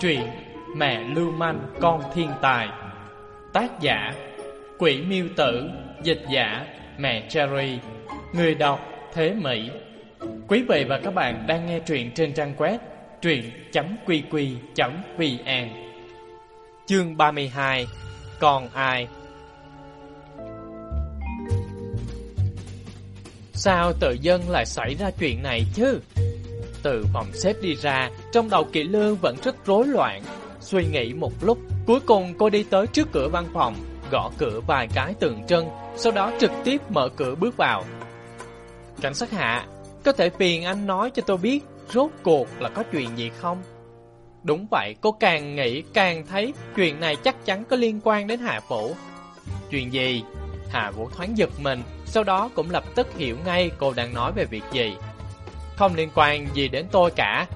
Truyện Mẹ Lưu Manh, Con Thiên Tài. Tác giả, Quỷ Miêu Tử. Dịch giả, Mẹ Cherry. Người đọc, Thế Mỹ. Quý vị và các bạn đang nghe truyện trên trang web truyện.qq.vn Chương 32 Còn ai? Sao tự dân lại xảy ra chuyện này chứ? Từ phòng xếp đi ra, trong đầu Kỵ Lương vẫn rất rối loạn. Suy nghĩ một lúc, cuối cùng cô đi tới trước cửa văn phòng, gõ cửa vài cái tượng trân, sau đó trực tiếp mở cửa bước vào. Cảnh sát hạ, có thể phiền anh nói cho tôi biết rốt cuộc là có chuyện gì không? Đúng vậy, cô càng nghĩ càng thấy chuyện này chắc chắn có liên quan đến Hạ Vũ. Chuyện gì? Hạ Vũ thoáng giật mình, sau đó cũng lập tức hiểu ngay cô đang nói về việc gì. Không liên quan gì đến tôi cả.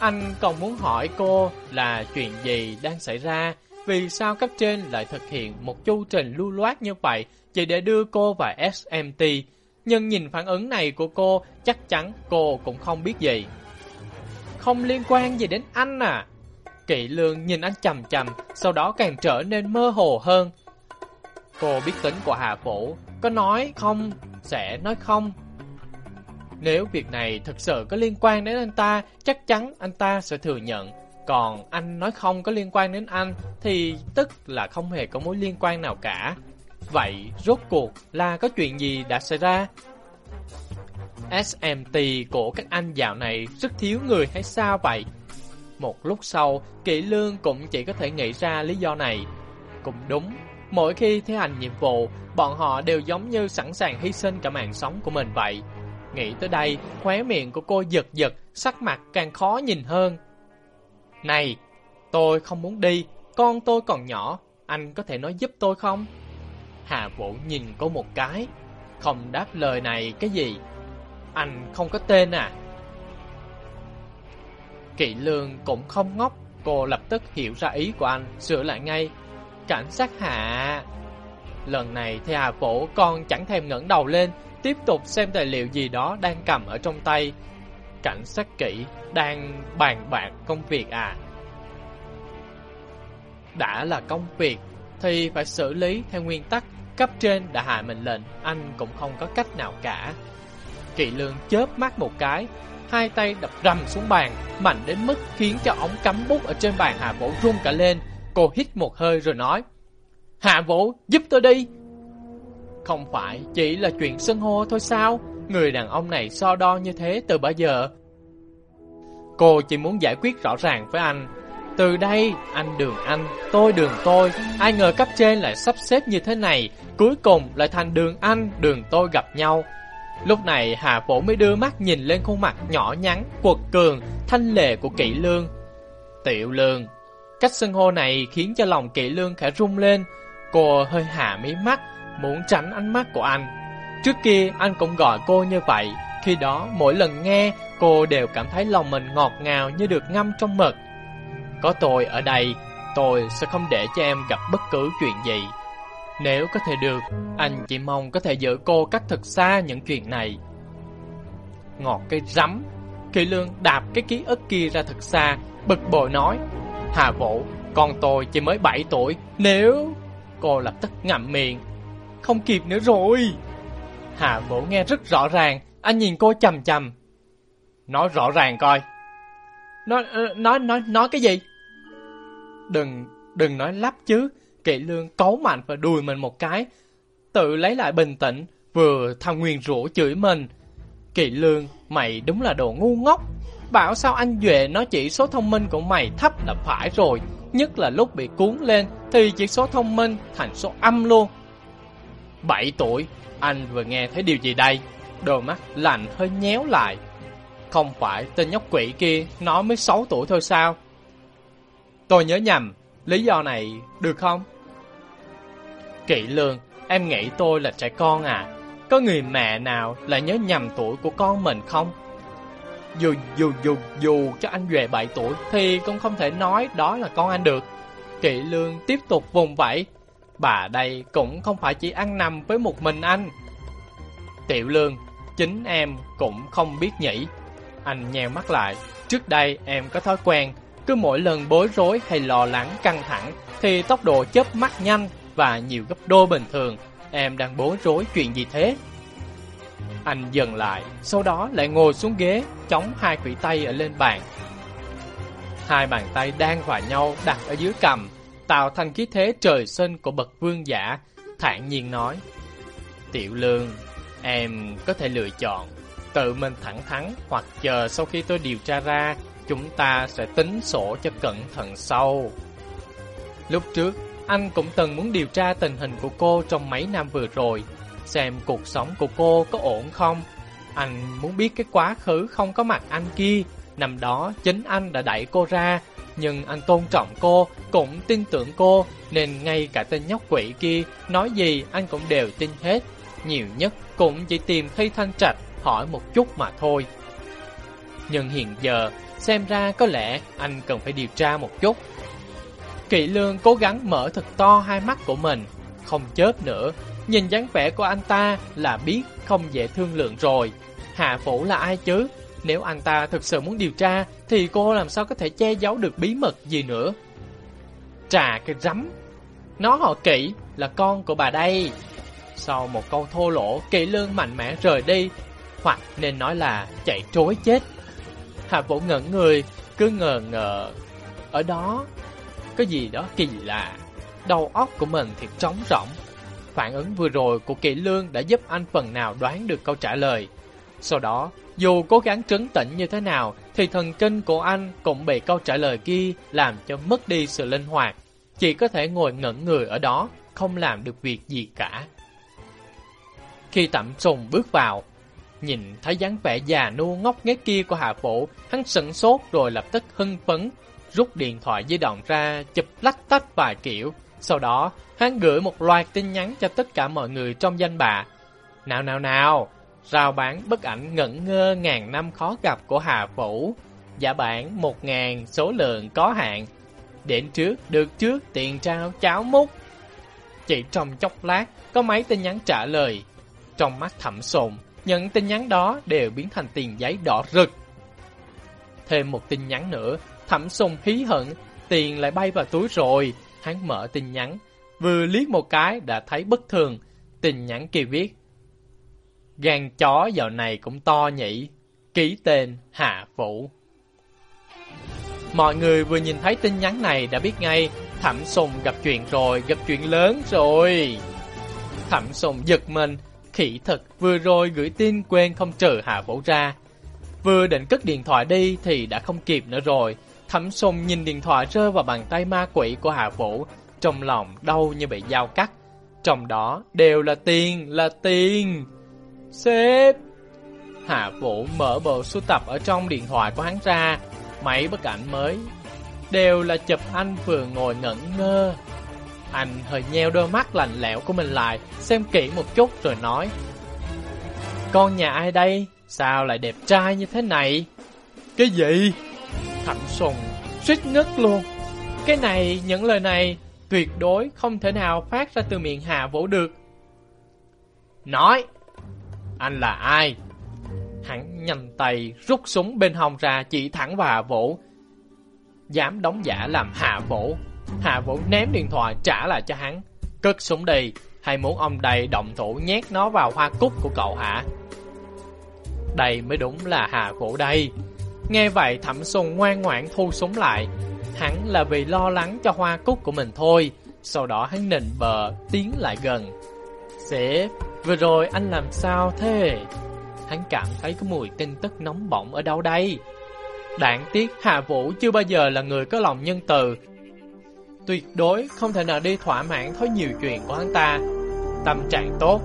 Anh còn muốn hỏi cô là chuyện gì đang xảy ra, vì sao cấp trên lại thực hiện một chu trình lưu loát như vậy chỉ để đưa cô vào SMT. Nhưng nhìn phản ứng này của cô, chắc chắn cô cũng không biết gì. Không liên quan gì đến anh à? Kỵ lương nhìn anh chầm chầm, sau đó càng trở nên mơ hồ hơn. Cô biết tính của Hà Vũ, có nói không, sẽ nói không. Nếu việc này thực sự có liên quan đến anh ta, chắc chắn anh ta sẽ thừa nhận. Còn anh nói không có liên quan đến anh, thì tức là không hề có mối liên quan nào cả. Vậy rốt cuộc là có chuyện gì đã xảy ra? SMT của các anh dạo này rất thiếu người hay sao vậy? Một lúc sau, Kỵ Lương cũng chỉ có thể nghĩ ra lý do này. Cũng đúng, mỗi khi thi hành nhiệm vụ, bọn họ đều giống như sẵn sàng hy sinh cả mạng sống của mình vậy. Nghĩ tới đây, khóe miệng của cô giật giật, sắc mặt càng khó nhìn hơn. Này, tôi không muốn đi, con tôi còn nhỏ, anh có thể nói giúp tôi không? Hà Vũ nhìn cô một cái, không đáp lời này cái gì. Anh không có tên à? Kỵ lương cũng không ngốc, cô lập tức hiểu ra ý của anh, sửa lại ngay. Cảnh sát hạ... Lần này thì Hà Vũ còn chẳng thèm ngẩng đầu lên, tiếp tục xem tài liệu gì đó đang cầm ở trong tay. Cảnh sát kỹ đang bàn bạc công việc à? Đã là công việc thì phải xử lý theo nguyên tắc cấp trên đã hạ mệnh lệnh, anh cũng không có cách nào cả. Kỵ lương chớp mắt một cái, hai tay đập rầm xuống bàn, mạnh đến mức khiến cho ống cắm bút ở trên bàn Hạ Vũ rung cả lên. Cô hít một hơi rồi nói, Hạ Vũ, giúp tôi đi! Không phải chỉ là chuyện sân hô thôi sao? Người đàn ông này so đo như thế từ bao giờ? Cô chỉ muốn giải quyết rõ ràng với anh. Từ đây, anh đường anh, tôi đường tôi. Ai ngờ cấp trên lại sắp xếp như thế này. Cuối cùng lại thành đường anh, đường tôi gặp nhau. Lúc này Hà Phổ mới đưa mắt nhìn lên khuôn mặt nhỏ nhắn, quật cường, thanh lệ của kỵ lương. Tiểu lương. Cách xưng hô này khiến cho lòng kỵ lương khẽ rung lên. Cô hơi hạ mí mắt, muốn tránh ánh mắt của anh. Trước kia anh cũng gọi cô như vậy, khi đó mỗi lần nghe cô đều cảm thấy lòng mình ngọt ngào như được ngâm trong mật. Có tôi ở đây, tôi sẽ không để cho em gặp bất cứ chuyện gì. Nếu có thể được, anh chỉ mong có thể giữ cô cách thật xa những chuyện này. Ngọt cái rắm, Kỳ Lương đạp cái ký ức kia ra thật xa, bực bội nói. Hà Vũ, con tôi chỉ mới 7 tuổi, nếu... Cô lập tức ngậm miệng, không kịp nữa rồi. Hạ Vũ nghe rất rõ ràng, anh nhìn cô chầm chầm. Nói rõ ràng coi. Nói, ờ, nói, nói, nói cái gì? Đừng, đừng nói lắp chứ. Kỵ lương cấu mạnh và đùi mình một cái. Tự lấy lại bình tĩnh, vừa thằng nguyền rủa chửi mình. Kỵ lương, mày đúng là đồ ngu ngốc. Bảo sao anh Duệ nói chỉ số thông minh của mày thấp là phải rồi. Nhất là lúc bị cuốn lên thì chỉ số thông minh thành số âm luôn. 7 tuổi, anh vừa nghe thấy điều gì đây? Đôi mắt lạnh hơi nhéo lại. Không phải tên nhóc quỷ kia, nó mới 6 tuổi thôi sao? Tôi nhớ nhầm, lý do này được không? Kỵ lương, em nghĩ tôi là trẻ con à? Có người mẹ nào lại nhớ nhầm tuổi của con mình không? Dù dù dù dù cho anh về 7 tuổi thì cũng không thể nói đó là con anh được. Kỵ lương tiếp tục vùng vẫy, Bà đây cũng không phải chỉ ăn nằm với một mình anh. Tiểu lương, chính em cũng không biết nhỉ. Anh nheo mắt lại. Trước đây em có thói quen, cứ mỗi lần bối rối hay lo lắng căng thẳng thì tốc độ chớp mắt nhanh và nhiều gấp đôi bình thường. Em đang bối rối chuyện gì thế? Anh dừng lại, sau đó lại ngồi xuống ghế, chống hai quỷ tay ở lên bàn. Hai bàn tay đang vào nhau đặt ở dưới cầm, tạo thành khí thế trời sinh của bậc vương giả, thản nhiên nói. Tiểu lương, em có thể lựa chọn, tự mình thẳng thắn hoặc chờ sau khi tôi điều tra ra, chúng ta sẽ tính sổ cho cẩn thận sau. Lúc trước, anh cũng từng muốn điều tra tình hình của cô trong mấy năm vừa rồi, xem cuộc sống của cô có ổn không. Anh muốn biết cái quá khứ không có mặt anh kia, năm đó chính anh đã đẩy cô ra, nhưng anh tôn trọng cô, cũng tin tưởng cô, nên ngay cả tên nhóc quỷ kia nói gì anh cũng đều tin hết. Nhiều nhất cũng chỉ tìm Thi Thanh Trạch hỏi một chút mà thôi. Nhưng hiện giờ, xem ra có lẽ anh cần phải điều tra một chút. Kỵ lương cố gắng mở thật to hai mắt của mình, không chớp nữa, nhìn dáng vẻ của anh ta là biết không dễ thương lượng rồi. Hạ Phủ là ai chứ? Nếu anh ta thực sự muốn điều tra, thì cô làm sao có thể che giấu được bí mật gì nữa? Trà cái rắm! Nó họ kỵ là con của bà đây. Sau một câu thô lỗ, kỵ lương mạnh mẽ rời đi, hoặc nên nói là chạy trối chết. Hạ Vũ ngẩn người, cứ ngờ ngờ. Ở đó, có gì đó kỳ lạ. Đầu óc của mình thì trống rỗng. Phản ứng vừa rồi của Kỵ Lương đã giúp anh phần nào đoán được câu trả lời. Sau đó, dù cố gắng trấn tĩnh như thế nào, thì thần kinh của anh cũng bị câu trả lời kia làm cho mất đi sự linh hoạt. Chỉ có thể ngồi ngẩn người ở đó, không làm được việc gì cả. Khi Tẩm Sùng bước vào, nhìn thấy dáng vẻ già nua ngốc nghếch kia của Hạ Vũ, hắn sững sốt rồi lập tức hưng phấn, rút điện thoại di động ra, chụp lách tách vài kiểu. Sau đó, hắn gửi một loạt tin nhắn cho tất cả mọi người trong danh bạ. Nào nào nào, rao bán bức ảnh ngẩn ngơ ngàn năm khó gặp của Hà Phủ. giả bản một ngàn, số lượng có hạn. Đến trước, được trước, tiền trao, cháo múc. Chỉ trong chốc lát, có mấy tin nhắn trả lời. Trong mắt thẩm sồn, những tin nhắn đó đều biến thành tiền giấy đỏ rực. Thêm một tin nhắn nữa, thẩm sùng hí hận, tiền lại bay vào túi rồi. Hắn mở tin nhắn, vừa liếc một cái đã thấy bất thường. Tin nhắn kia viết, Gan chó dạo này cũng to nhỉ, ký tên Hạ Vũ. Mọi người vừa nhìn thấy tin nhắn này đã biết ngay, Thẩm Sùng gặp chuyện rồi, gặp chuyện lớn rồi. Thẩm Sùng giật mình, khỉ thật, vừa rồi gửi tin quên không trừ Hạ Vũ ra. Vừa định cất điện thoại đi thì đã không kịp nữa rồi. Thẩm Sùng nhìn điện thoại rơi vào bàn tay ma quỷ của Hạ Vũ, trong lòng đau như bị dao cắt. Trong đó đều là tiền, là tiền. Sếp! Hạ Vũ mở bộ sưu tập ở trong điện thoại của hắn ra, mấy bức ảnh mới. Đều là chụp anh vừa ngồi ngẩn ngơ. Anh hơi nheo đôi mắt lạnh lẽo của mình lại, xem kỹ một chút rồi nói. Con nhà ai đây? Sao lại đẹp trai như thế này? Cái gì? Thẩm sùng, suýt ngất luôn. Cái này, những lời này, tuyệt đối không thể nào phát ra từ miệng Hạ Vũ được. Nói! Anh là ai? Hắn nhanh tay rút súng bên hông ra chỉ thẳng vào Hạ Vũ. Dám đóng giả làm Hạ Vũ. Hạ Vũ ném điện thoại trả lại cho hắn. Cất súng đi, hay muốn ông đầy động thủ nhét nó vào hoa cúc của cậu hả? Đây mới đúng là Hạ Vũ đây. Nghe vậy Thẩm Xuân ngoan ngoãn thu súng lại. Hắn là vì lo lắng cho hoa cúc của mình thôi. Sau đó hắn nịnh bờ, tiến lại gần. Sếp, vừa rồi anh làm sao thế? Hắn cảm thấy có mùi tin tức nóng bỏng ở đâu đây? Đáng tiếc Hạ Vũ chưa bao giờ là người có lòng nhân từ. Tuyệt đối không thể nào đi thỏa mãn thói nhiều chuyện của hắn ta. Tâm trạng tốt.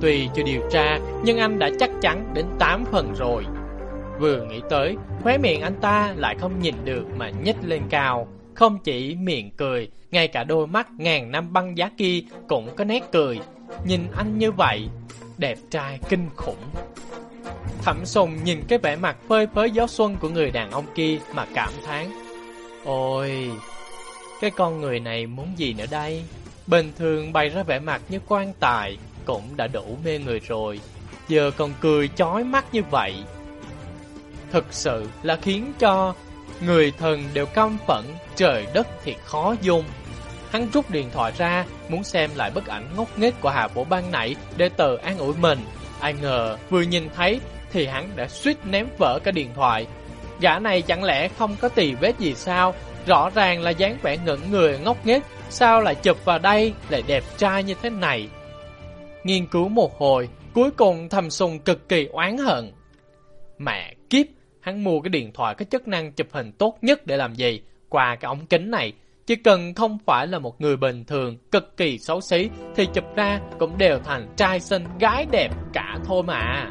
Tuy chưa điều tra, nhưng anh đã chắc chắn đến 8 phần rồi. Vừa nghĩ tới, khóe miệng anh ta lại không nhìn được mà nhích lên cao. Không chỉ miệng cười, ngay cả đôi mắt ngàn năm băng giá kia cũng có nét cười. Nhìn anh như vậy, đẹp trai kinh khủng. Thẩm Sùng nhìn cái vẻ mặt phơi phới gió xuân của người đàn ông kia mà cảm thán. Ôi, cái con người này muốn gì nữa đây? Bình thường bày ra vẻ mặt như quan tài, cũng đã đủ mê người rồi. Giờ còn cười chói mắt như vậy. Thực sự là khiến cho người thần đều căm phẫn, trời đất thì khó dung. Hắn rút điện thoại ra, muốn xem lại bức ảnh ngốc nghếch của Hà Vũ ban nãy để tự an ủi mình. Ai ngờ, vừa nhìn thấy thì hắn đã suýt ném vỡ cái điện thoại. Gã này chẳng lẽ không có tì vết gì sao? Rõ ràng là dáng vẻ ngẩn người ngốc nghếch, sao lại chụp vào đây lại đẹp trai như thế này? Nghiên cứu một hồi, cuối cùng thầm sùng cực kỳ oán hận. Mẹ kiếp, hắn mua cái điện thoại có chức năng chụp hình tốt nhất để làm gì? Qua cái ống kính này, chỉ cần không phải là một người bình thường, cực kỳ xấu xí, thì chụp ra cũng đều thành trai xinh gái đẹp cả thôi mà.